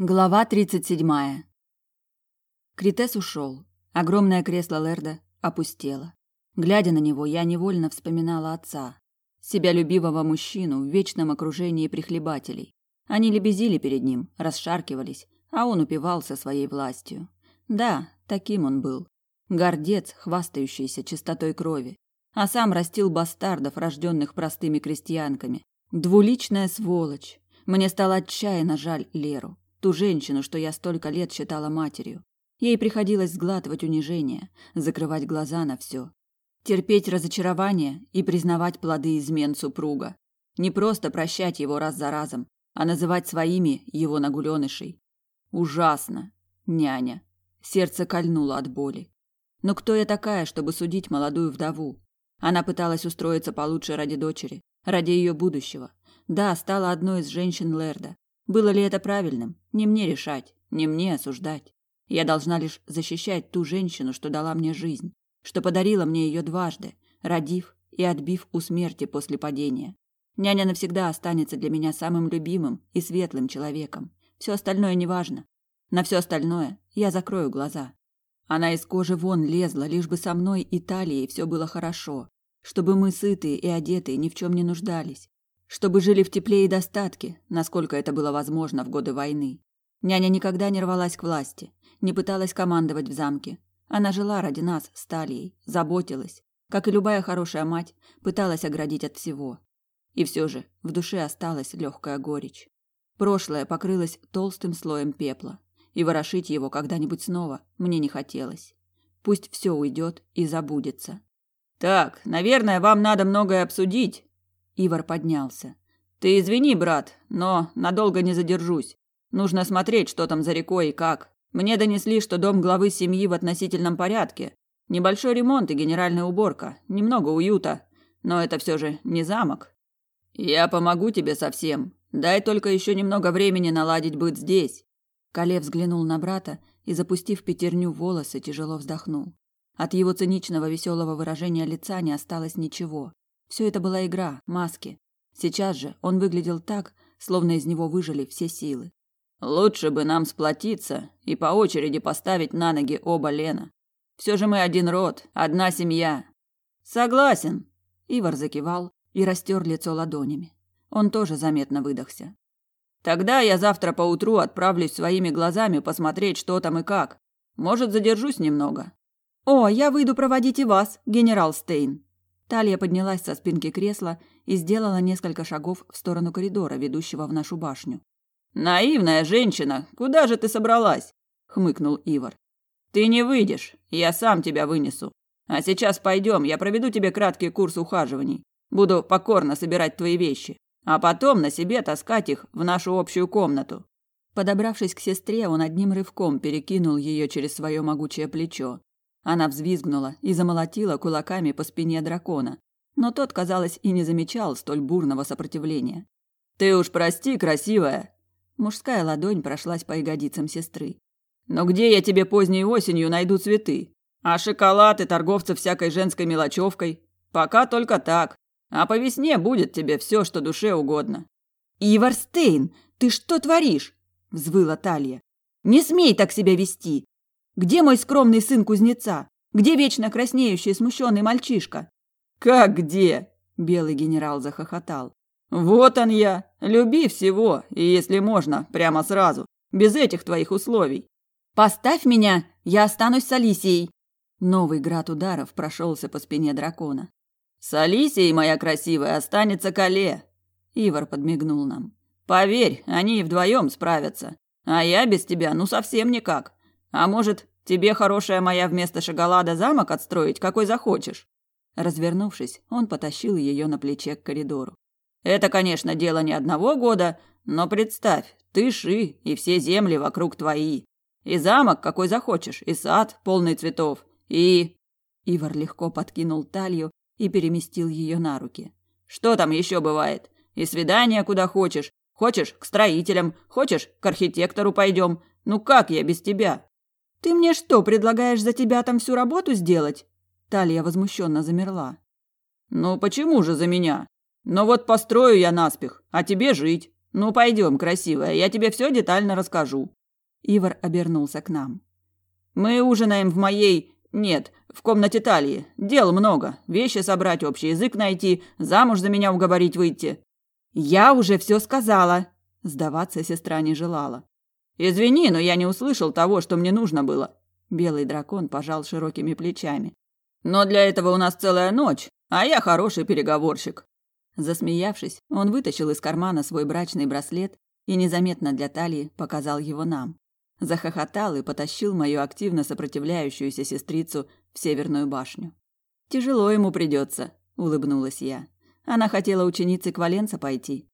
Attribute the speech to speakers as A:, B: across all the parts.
A: Глава 37. Критес ушел. Огромное кресло Лерда опустело. Глядя на него, я невольно вспоминала отца. Себя любивого мужчину в вечном окружении прихлебателей. Они лебезили перед ним, расшаркивались, а он упивался своей властью. Да, таким он был. Гордец, хвастающийся чистотой крови. А сам растил бастардов, рожденных простыми крестьянками. Двуличная сволочь. Мне стало отчаянно жаль Леру. Ту женщину, что я столько лет считала матерью. Ей приходилось сглатывать унижение, закрывать глаза на все. Терпеть разочарование и признавать плоды измен супруга. Не просто прощать его раз за разом, а называть своими его нагуленышей. Ужасно. Няня. Сердце кольнуло от боли. Но кто я такая, чтобы судить молодую вдову? Она пыталась устроиться получше ради дочери, ради ее будущего. Да, стала одной из женщин Лерда, было ли это правильным? Не мне решать, не мне осуждать. Я должна лишь защищать ту женщину, что дала мне жизнь, что подарила мне ее дважды, родив и отбив у смерти после падения. Няня навсегда останется для меня самым любимым и светлым человеком. Все остальное неважно. На все остальное я закрою глаза. Она из кожи вон лезла, лишь бы со мной и талией все было хорошо, чтобы мы сытые и одетые ни в чем не нуждались, чтобы жили в тепле и достатке, насколько это было возможно в годы войны. Няня никогда не рвалась к власти, не пыталась командовать в замке. Она жила ради нас с Талией, заботилась, как и любая хорошая мать, пыталась оградить от всего. И все же в душе осталась легкая горечь. Прошлое покрылось толстым слоем пепла, и ворошить его когда-нибудь снова мне не хотелось. Пусть все уйдет и забудется. Так, наверное, вам надо многое обсудить, Ивар поднялся. Ты извини, брат, но надолго не задержусь. Нужно смотреть, что там за рекой и как. Мне донесли, что дом главы семьи в относительном порядке. Небольшой ремонт и генеральная уборка, немного уюта, но это все же не замок. Я помогу тебе со всем. Дай только еще немного времени наладить быт здесь. Кале взглянул на брата и, запустив пятерню в волосы, тяжело вздохнул. От его циничного веселого выражения лица не осталось ничего. Все это была игра, маски. Сейчас же он выглядел так, словно из него выжили все силы. Лучше бы нам сплотиться и по очереди поставить на ноги оба Лена. Все же мы один род, одна семья. Согласен. Ивар закивал и растер лицо ладонями. Он тоже заметно выдохся. Тогда я завтра поутру отправлюсь своими глазами посмотреть, что там и как. Может, задержусь немного. О, я выйду проводить и вас, генерал Стейн. Талия поднялась со спинки кресла и сделала несколько шагов в сторону коридора, ведущего в нашу башню. «Наивная женщина! Куда же ты собралась?» — хмыкнул Ивар. «Ты не выйдешь, я сам тебя вынесу. А сейчас пойдем, я проведу тебе краткий курс ухаживаний. Буду покорно собирать твои вещи, а потом на себе таскать их в нашу общую комнату». Подобравшись к сестре, он одним рывком перекинул ее через свое могучее плечо. Она взвизгнула и замолотила кулаками по спине дракона, но тот, казалось, и не замечал столь бурного сопротивления. «Ты уж прости, красивая!» Мужская ладонь прошлась по ягодицам сестры. «Но где я тебе поздней осенью найду цветы? А шоколад и торговцев всякой женской мелочевкой? Пока только так. А по весне будет тебе все, что душе угодно». «Иварстейн, ты что творишь?» – взвыла Талья. «Не смей так себя вести! Где мой скромный сын кузнеца? Где вечно краснеющий смущенный мальчишка? Как где? Белый генерал захохотал. Вот он я. Люби всего, и если можно, прямо сразу, без этих твоих условий. Поставь меня, я останусь с Алисией. Новый град ударов прошелся по спине дракона. С Алисией, моя красивая, останется Кале. Ивар подмигнул нам. Поверь, они и вдвоем справятся. А я без тебя, ну совсем никак. А может, тебе, хорошая моя, вместо шоколада замок отстроить, какой захочешь?» Развернувшись, он потащил ее на плече к коридору. «Это, конечно, дело не одного года, но представь, ты ши, и все земли вокруг твои. И замок какой захочешь, и сад, полный цветов, и...» Ивар легко подкинул талью и переместил ее на руки. «Что там еще бывает? И свидание куда хочешь. Хочешь, к строителям, хочешь, к архитектору пойдем. Ну как я без тебя?» Ты мне что, предлагаешь за тебя там всю работу сделать? Талия возмущенно замерла. Ну почему же за меня? Но вот построю я наспех, а тебе жить.
B: Ну, пойдем, красивая, я тебе все детально расскажу.
A: Ивар обернулся к нам.
B: Мы ужинаем в моей... Нет, в комнате Талии. Дел много. Вещи собрать, общий язык найти, замуж за меня уговорить выйти.
A: Я уже все сказала. Сдаваться сестра не желала.
B: Извини, но я не услышал того, что мне нужно было. Белый дракон пожал широкими плечами. Но для этого у нас целая ночь, а я хороший переговорщик.
A: Засмеявшись, он вытащил из кармана свой брачный браслет и незаметно для талии показал его нам. Захохотал и потащил мою активно сопротивляющуюся сестрицу в Северную башню. «Тяжело ему придется», — улыбнулась я. Она хотела ученице Кваленца пойти.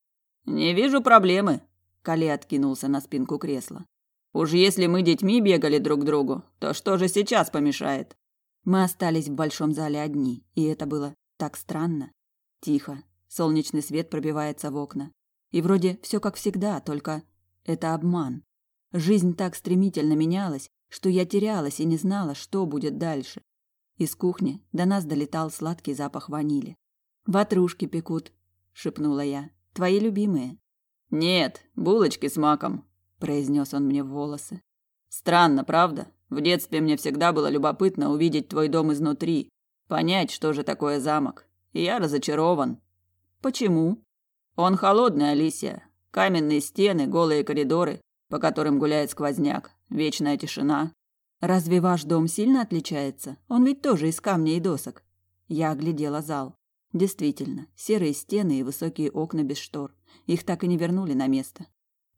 B: «Не вижу проблемы», —
A: Кале откинулся на спинку кресла.
B: «Уж если мы детьми бегали друг к другу, то что же сейчас помешает?»
A: Мы остались в большом зале одни, и это было так странно. Тихо, солнечный свет пробивается в окна. И вроде все как всегда, только это обман. Жизнь так стремительно менялась, что я терялась и не знала, что будет дальше. Из кухни до нас долетал сладкий запах ванили. «Ватрушки пекут», — шепнула я. «Твои любимые».
B: «Нет, булочки с маком», — произнес он мне в волосы. «Странно, правда? В детстве мне всегда было любопытно увидеть твой дом изнутри, понять, что же такое замок. И я разочарован».
A: «Почему?»
B: «Он холодный, Алисия. Каменные стены, голые коридоры, по которым гуляет сквозняк, вечная тишина».
A: «Разве ваш дом сильно отличается? Он ведь тоже из камня и досок». Я оглядела зал. Действительно, серые стены и высокие окна без штор. Их так и не вернули на место.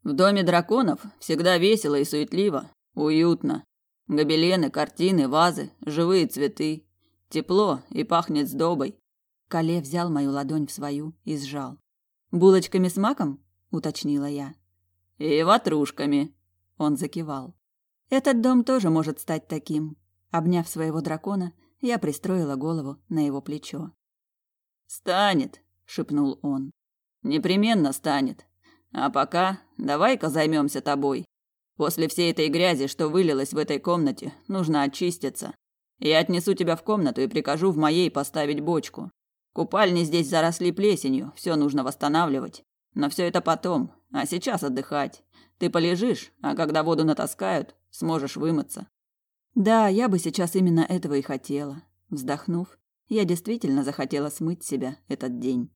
B: В доме драконов всегда весело и суетливо, уютно. Гобелены, картины, вазы, живые цветы. Тепло и пахнет сдобой.
A: Кале взял мою ладонь в свою и сжал. «Булочками с маком?» – уточнила я.
B: «И ватрушками», – он закивал.
A: «Этот дом тоже может стать таким». Обняв своего дракона, я пристроила голову на его плечо.
B: «Станет», — шепнул он. «Непременно станет. А пока давай-ка займемся тобой. После всей этой грязи, что вылилась в этой комнате, нужно очиститься. Я отнесу тебя в комнату и прикажу в моей поставить бочку. Купальни здесь заросли плесенью, все нужно восстанавливать. Но все это потом, а сейчас отдыхать. Ты полежишь, а когда воду натаскают, сможешь вымыться.
A: Да, я бы сейчас именно этого и хотела. Вздохнув, я действительно захотела смыть себя этот день.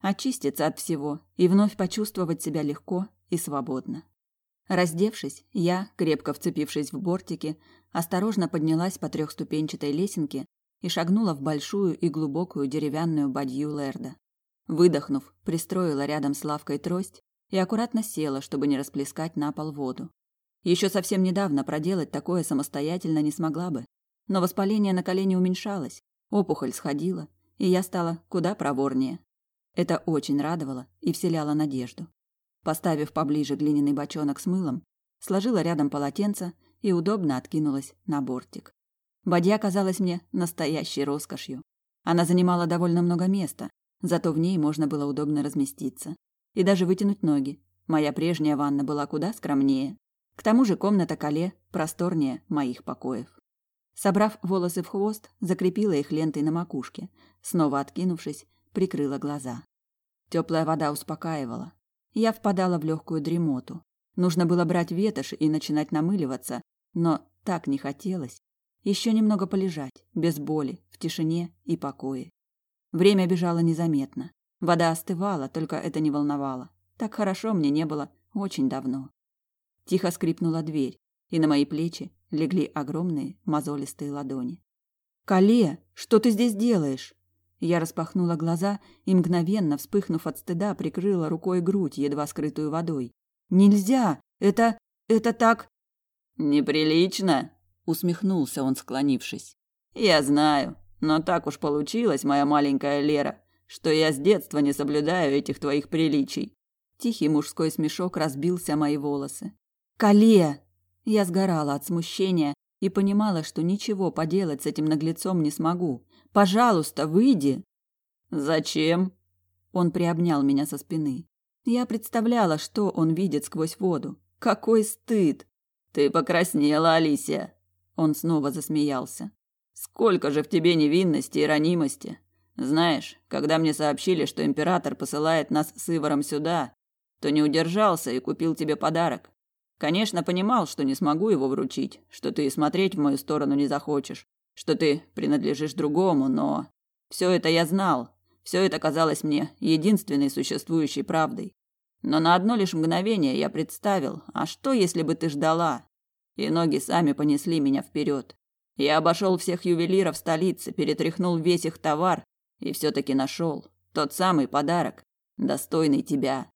A: Очиститься от всего и вновь почувствовать себя легко и свободно. Раздевшись, я, крепко вцепившись в бортики, осторожно поднялась по трехступенчатой лесенке и шагнула в большую и глубокую деревянную бадью Лерда. Выдохнув, пристроила рядом с лавкой трость и аккуратно села, чтобы не расплескать на пол воду. Еще совсем недавно проделать такое самостоятельно не смогла бы, но воспаление на колене уменьшалось, Опухоль сходила, и я стала куда проворнее. Это очень радовало и вселяло надежду. Поставив поближе глиняный бочонок с мылом, сложила рядом полотенце и удобно откинулась на бортик. Бадья казалась мне настоящей роскошью. Она занимала довольно много места, зато в ней можно было удобно разместиться. И даже вытянуть ноги. Моя прежняя ванна была куда скромнее. К тому же комната Кале просторнее моих покоев. Собрав волосы в хвост, закрепила их лентой на макушке. Снова откинувшись, прикрыла глаза. Теплая вода успокаивала. Я впадала в легкую дремоту. Нужно было брать ветошь и начинать намыливаться, но так не хотелось. Еще немного полежать, без боли, в тишине и покое. Время бежало незаметно. Вода остывала, только это не волновало. Так хорошо мне не было очень давно. Тихо скрипнула дверь, и на мои плечи легли огромные мозолистые ладони. «Кале, что ты здесь делаешь?» Я распахнула глаза и, мгновенно вспыхнув от стыда, прикрыла рукой грудь, едва скрытую водой. «Нельзя! Это... это так...»
B: «Неприлично!» — усмехнулся он, склонившись. «Я знаю, но так уж получилось, моя маленькая Лера, что я с детства не соблюдаю этих твоих приличий».
A: Тихий мужской смешок разбился мои волосы. «Кале!» Я сгорала от смущения и понимала, что ничего поделать с этим наглецом не смогу. Пожалуйста, выйди.
B: Зачем?
A: Он приобнял меня со спины. Я представляла, что он видит сквозь воду. Какой стыд!
B: Ты покраснела, Алисия. Он снова засмеялся. Сколько же в тебе невинности и ранимости. Знаешь, когда мне сообщили, что император посылает нас с Иваром сюда, то не удержался и купил тебе подарок. Конечно, понимал, что не смогу его вручить, что ты смотреть в мою сторону не захочешь, что ты принадлежишь другому, но все это я знал. Все это казалось мне единственной существующей правдой. Но на одно лишь мгновение я представил, а что, если бы ты ждала? И ноги сами понесли меня вперед. Я обошел всех ювелиров столицы, перетряхнул весь их товар и все-таки нашел тот самый подарок, достойный тебя.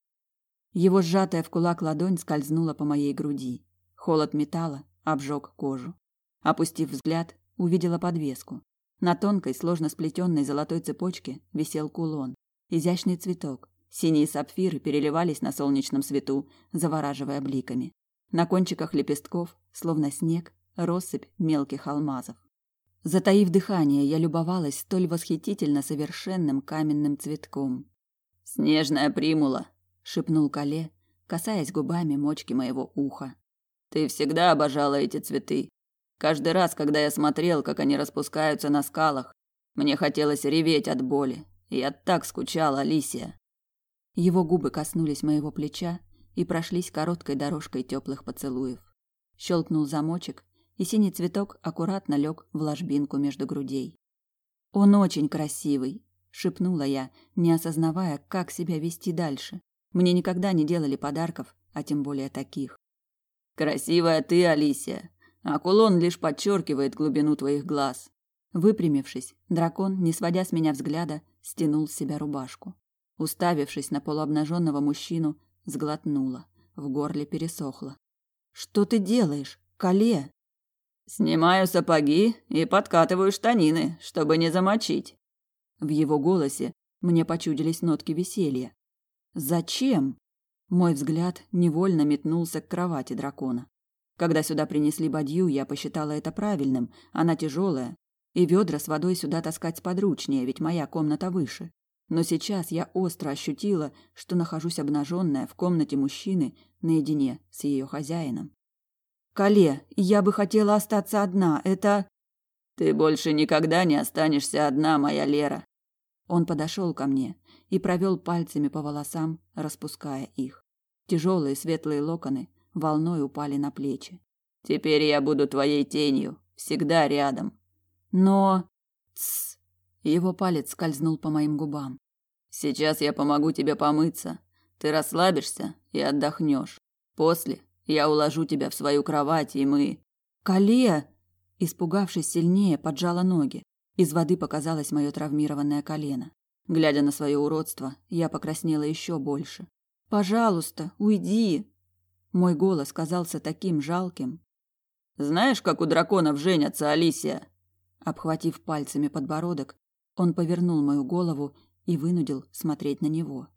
A: Его сжатая в кулак ладонь скользнула по моей груди. Холод металла обжег кожу. Опустив взгляд, увидела подвеску. На тонкой, сложно сплетенной золотой цепочке висел кулон. Изящный цветок. Синие сапфиры переливались на солнечном свету, завораживая бликами. На кончиках лепестков, словно снег, россыпь мелких алмазов. Затаив дыхание, я любовалась столь восхитительно совершенным каменным цветком.
B: «Снежная примула», —
A: шепнул Кале, касаясь губами мочки моего уха.
B: «Ты всегда обожала эти цветы. Каждый раз, когда я смотрел, как они распускаются на скалах, мне хотелось реветь от боли. Я так скучала, Алисия.
A: Его губы коснулись моего плеча и прошлись короткой дорожкой теплых поцелуев. Щелкнул замочек, и синий цветок аккуратно лег в ложбинку между грудей. Он очень красивый, шепнула я, не осознавая, как себя вести дальше. Мне никогда не делали подарков, а тем более таких.
B: Красивая ты, Алисия, а кулон лишь подчеркивает глубину твоих глаз.
A: Выпрямившись, дракон, не сводя с меня взгляда, стянул с себя рубашку. Уставившись на полуобнаженного мужчину, сглотнула, в горле пересохло. Что ты делаешь, Кале?
B: Снимаю сапоги и подкатываю штанины, чтобы не замочить.
A: В его голосе мне почудились нотки веселья. Зачем? Мой взгляд невольно метнулся к кровати дракона. Когда сюда принесли бадью, я посчитала это правильным. Она тяжелая, и ведра с водой сюда таскать сподручнее, ведь моя комната выше. Но сейчас я остро ощутила, что нахожусь обнаженная в комнате мужчины наедине с ее хозяином. Кале, я бы хотела остаться одна. Это
B: Ты больше никогда не останешься одна, моя Лера.
A: Он подошел ко мне и провел пальцами по волосам, распуская их. Тяжелые светлые локоны волной упали на плечи.
B: Теперь я буду твоей тенью, всегда рядом.
A: Но Тс. Его палец скользнул по моим губам.
B: Сейчас я помогу тебе помыться. Ты расслабишься и отдохнешь. После я уложу тебя в свою кровать, и мы
A: Кале, испугавшись сильнее, поджала ноги. Из воды показалось мое травмированное колено. Глядя на свое уродство, я покраснела еще больше. Пожалуйста, уйди, мой голос казался таким жалким.
B: Знаешь, как у драконов женятся, Алисия?
A: Обхватив пальцами подбородок, он повернул мою голову и вынудил смотреть на него.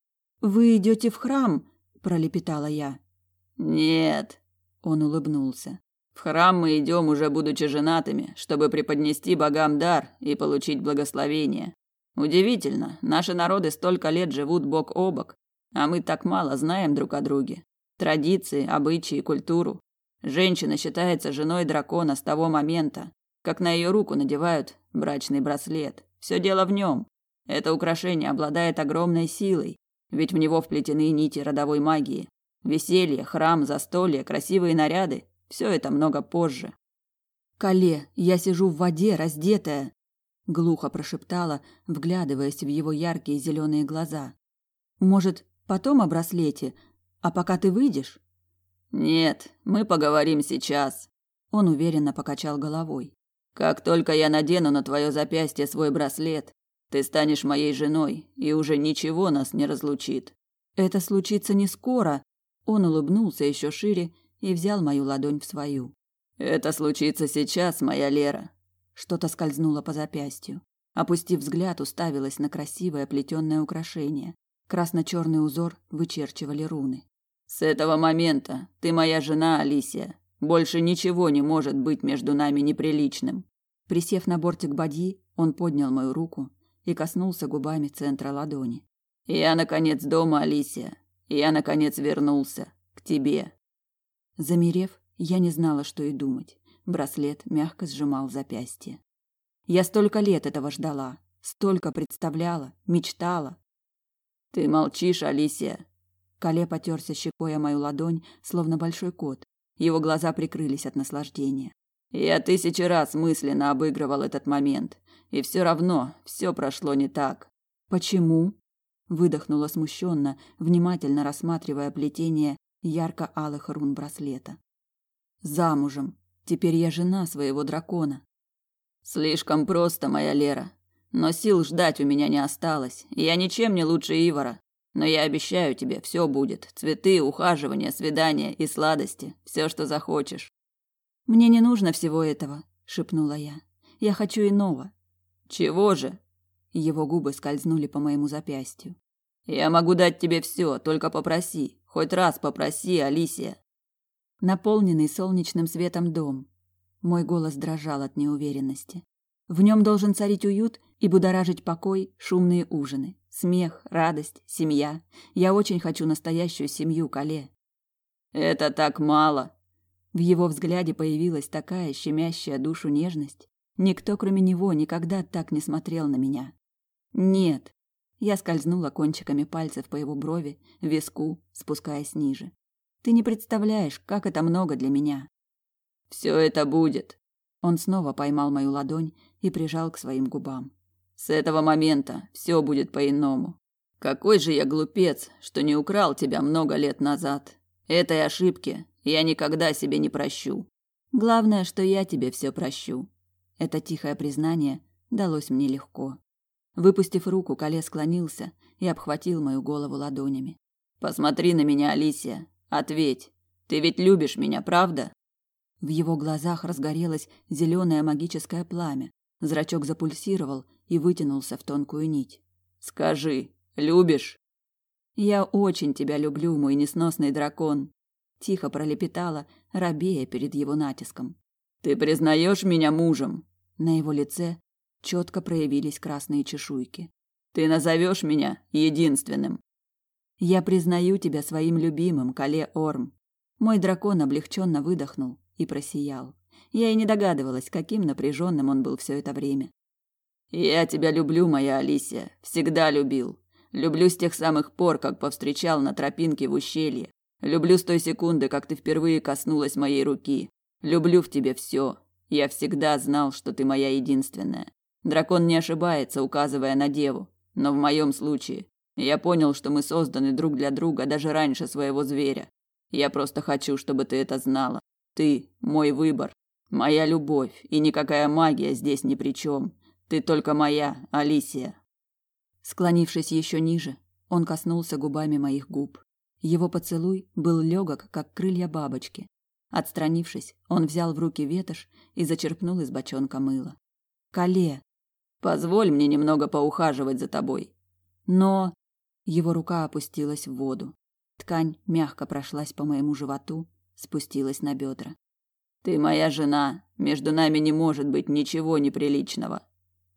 A: Вы идете в храм, пролепетала я.
B: Нет, он улыбнулся. В храм мы идем уже будучи женатыми, чтобы преподнести богам дар и получить благословение. Удивительно, наши народы столько лет живут бок о бок, а мы так мало знаем друг о друге традиции, обычаи, культуру. Женщина считается женой дракона с того момента, как на ее руку надевают брачный браслет. Все дело в нем. Это украшение обладает огромной силой, ведь в него вплетены нити родовой магии. Веселье, храм, застолье, красивые наряды – все это много позже.
A: «Кале, я сижу в воде, раздетая», – глухо прошептала, вглядываясь в его яркие зеленые глаза. «Может, потом о браслете, а пока ты выйдешь?
B: Нет, мы поговорим сейчас.
A: Он уверенно покачал головой.
B: Как только я надену на твое запястье свой браслет, ты станешь моей женой, и уже ничего нас не разлучит.
A: Это случится не скоро. Он улыбнулся еще шире и взял мою ладонь в свою.
B: Это случится сейчас, моя Лера.
A: Что-то скользнуло по запястью. Опустив взгляд, уставилась на красивое плетённое украшение. Красно-черный узор вычерчивали руны.
B: С этого момента ты моя жена, Алисия. Больше ничего не может быть между нами неприличным.
A: Присев на бортик бадьи, он поднял мою руку и коснулся губами центра ладони.
B: Я наконец дома, Алисия. Я наконец вернулся к тебе.
A: Замерев, я не знала, что и думать. Браслет мягко сжимал запястье. Я столько лет этого ждала, столько представляла, мечтала.
B: Ты молчишь, Алисия.
A: Кале потерся щекой о мою ладонь, словно большой кот. Его глаза прикрылись от наслаждения.
B: Я тысячи раз мысленно обыгрывал этот момент, и все равно все прошло не так.
A: Почему? Выдохнула смущенно, внимательно рассматривая плетение ярко-алых рун браслета. Замужем. Теперь я жена своего дракона.
B: Слишком просто, моя Лера. Но сил ждать у меня не осталось. Я ничем не лучше Ивара. Но я обещаю тебе, все будет. Цветы, ухаживания, свидания и сладости. Все, что захочешь.
A: Мне не нужно всего этого, шепнула я. Я хочу иного.
B: Чего же?
A: Его губы скользнули по моему запястью.
B: Я могу дать тебе все, только попроси. Хоть раз попроси, Алисия.
A: Наполненный солнечным светом дом. Мой голос дрожал от неуверенности. В нем должен царить уют и будоражить покой шумные ужины, смех, радость, семья. Я очень хочу настоящую семью, Кале.
B: Это так мало,
A: в его взгляде появилась такая щемящая душу нежность. Никто, кроме него, никогда так не смотрел на меня. Нет. Я скользнула кончиками пальцев по его брови, виску, спускаясь ниже. Ты не представляешь, как это много для меня.
B: Все это будет.
A: Он снова поймал мою ладонь и прижал к своим губам.
B: С этого момента все будет по-иному. Какой же я глупец, что не украл тебя много лет назад. Этой ошибки я никогда себе не прощу.
A: Главное, что я тебе все прощу. Это тихое признание далось мне легко. Выпустив руку, Кале склонился и обхватил мою голову ладонями.
B: Посмотри на меня, Алисия. Ответь. Ты ведь любишь меня, правда?
A: В его глазах разгорелось зеленое магическое пламя. Зрачок запульсировал и вытянулся в тонкую нить.
B: Скажи, любишь?
A: Я очень тебя люблю, мой несносный дракон тихо пролепетала, робея перед его натиском.
B: Ты признаешь меня мужем?
A: На его лице четко проявились красные чешуйки.
B: Ты назовешь меня единственным.
A: Я признаю тебя своим любимым, Кале Орм. Мой дракон облегченно выдохнул и просиял. Я и не догадывалась, каким напряженным он был все это время.
B: Я тебя люблю, моя Алисия, всегда любил. Люблю с тех самых пор, как повстречал на тропинке в ущелье. Люблю с той секунды, как ты впервые коснулась моей руки. Люблю в тебе все. Я всегда знал, что ты моя единственная. Дракон не ошибается, указывая на деву. Но в моем случае я понял, что мы созданы друг для друга даже раньше своего зверя. Я просто хочу, чтобы ты это знала. Ты мой выбор, моя любовь, и никакая магия здесь ни при чем. Ты только моя, Алисия.
A: Склонившись еще ниже, он коснулся губами моих губ. Его поцелуй был легок, как крылья бабочки. Отстранившись, он взял в руки ветошь и зачерпнул из бочонка мыла. «Кале!»
B: «Позволь мне немного поухаживать за тобой».
A: «Но...» Его рука опустилась в воду. Ткань мягко прошлась по моему животу, спустилась на бедра.
B: «Ты моя жена. Между нами не может быть ничего неприличного».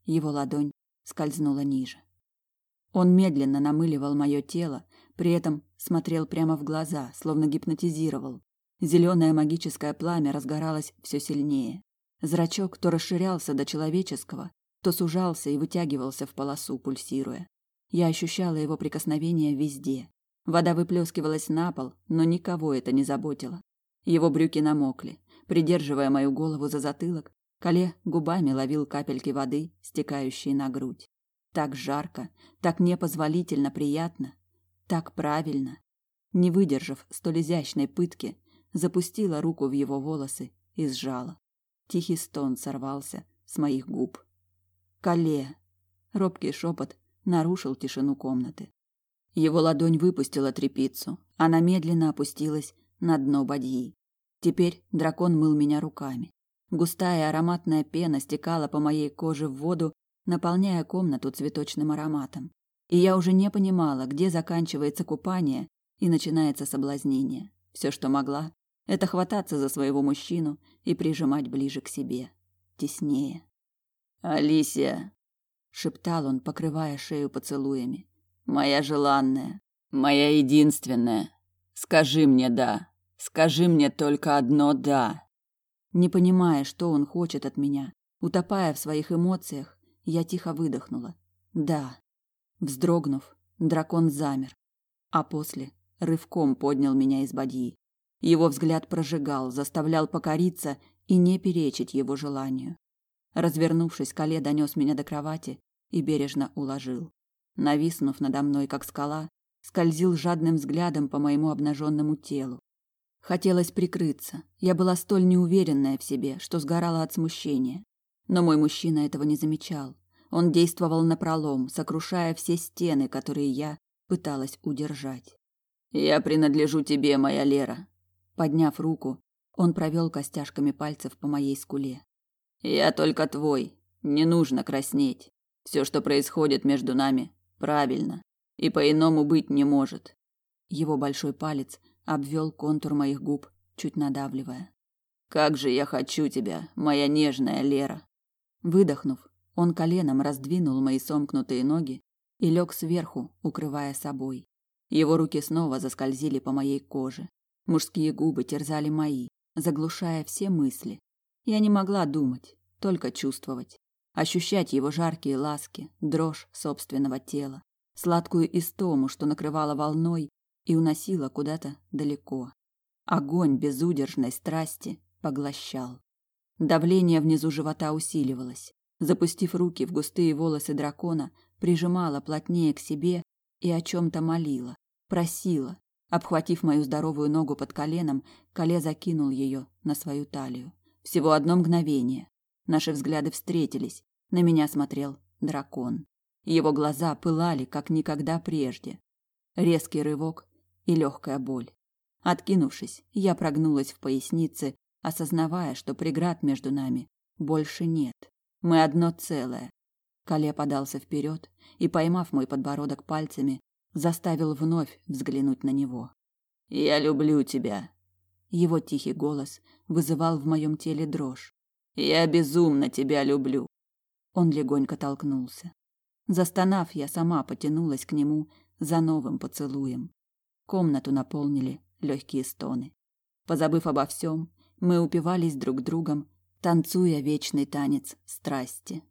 A: Его ладонь скользнула ниже. Он медленно намыливал мое тело, при этом смотрел прямо в глаза, словно гипнотизировал. Зеленое магическое пламя разгоралось все сильнее. Зрачок то расширялся до человеческого, то сужался и вытягивался в полосу, пульсируя. Я ощущала его прикосновение везде. Вода выплескивалась на пол, но никого это не заботило. Его брюки намокли. Придерживая мою голову за затылок, Кале губами ловил капельки воды, стекающие на грудь. Так жарко, так непозволительно приятно, так правильно. Не выдержав столь изящной пытки, запустила руку в его волосы и сжала. Тихий стон сорвался с моих губ. «Кале!» Робкий шепот нарушил тишину комнаты. Его ладонь выпустила трепицу. Она медленно опустилась на дно бадьи. Теперь дракон мыл меня руками. Густая ароматная пена стекала по моей коже в воду, наполняя комнату цветочным ароматом и я уже не понимала, где заканчивается купание и начинается соблазнение. Все, что могла, это хвататься за своего мужчину и прижимать ближе к себе, теснее.
B: «Алисия!» — шептал он, покрывая шею поцелуями. «Моя желанная, моя единственная. Скажи мне «да». Скажи мне только одно «да».
A: Не понимая, что он хочет от меня, утопая в своих эмоциях, я тихо выдохнула. «Да». Вздрогнув, дракон замер, а после рывком поднял меня из бадьи. Его взгляд прожигал, заставлял покориться и не перечить его желанию. Развернувшись, Кале донес меня до кровати и бережно уложил. Нависнув надо мной, как скала, скользил жадным взглядом по моему обнаженному телу. Хотелось прикрыться. Я была столь неуверенная в себе, что сгорала от смущения. Но мой мужчина этого не замечал. Он действовал напролом, сокрушая все стены, которые я пыталась удержать.
B: «Я принадлежу тебе, моя Лера».
A: Подняв руку, он провел костяшками пальцев по моей скуле.
B: «Я только твой. Не нужно краснеть. Все, что происходит между нами, правильно. И по-иному быть не может».
A: Его большой палец обвел контур моих губ, чуть надавливая.
B: «Как же я хочу тебя, моя нежная Лера!»
A: Выдохнув, он коленом раздвинул мои сомкнутые ноги и лег сверху, укрывая собой. Его руки снова заскользили по моей коже. Мужские губы терзали мои, заглушая все мысли. Я не могла думать, только чувствовать. Ощущать его жаркие ласки, дрожь собственного тела, сладкую истому, что накрывала волной и уносила куда-то далеко. Огонь безудержной страсти поглощал. Давление внизу живота усиливалось. Запустив руки в густые волосы дракона, прижимала плотнее к себе и о чем-то молила, просила. Обхватив мою здоровую ногу под коленом, Кале закинул ее на свою талию. Всего одно мгновение. Наши взгляды встретились. На меня смотрел дракон. Его глаза пылали, как никогда прежде. Резкий рывок и легкая боль. Откинувшись, я прогнулась в пояснице, осознавая, что преград между нами больше нет. Мы одно целое. Кале подался вперед и, поймав мой подбородок пальцами, заставил вновь взглянуть на него.
B: Я люблю тебя.
A: Его тихий голос вызывал в моем теле дрожь.
B: Я безумно тебя люблю.
A: Он легонько толкнулся. Застонав, я сама потянулась к нему за новым поцелуем. Комнату наполнили легкие стоны. Позабыв обо всем, мы упивались друг другом танцуя вечный танец страсти.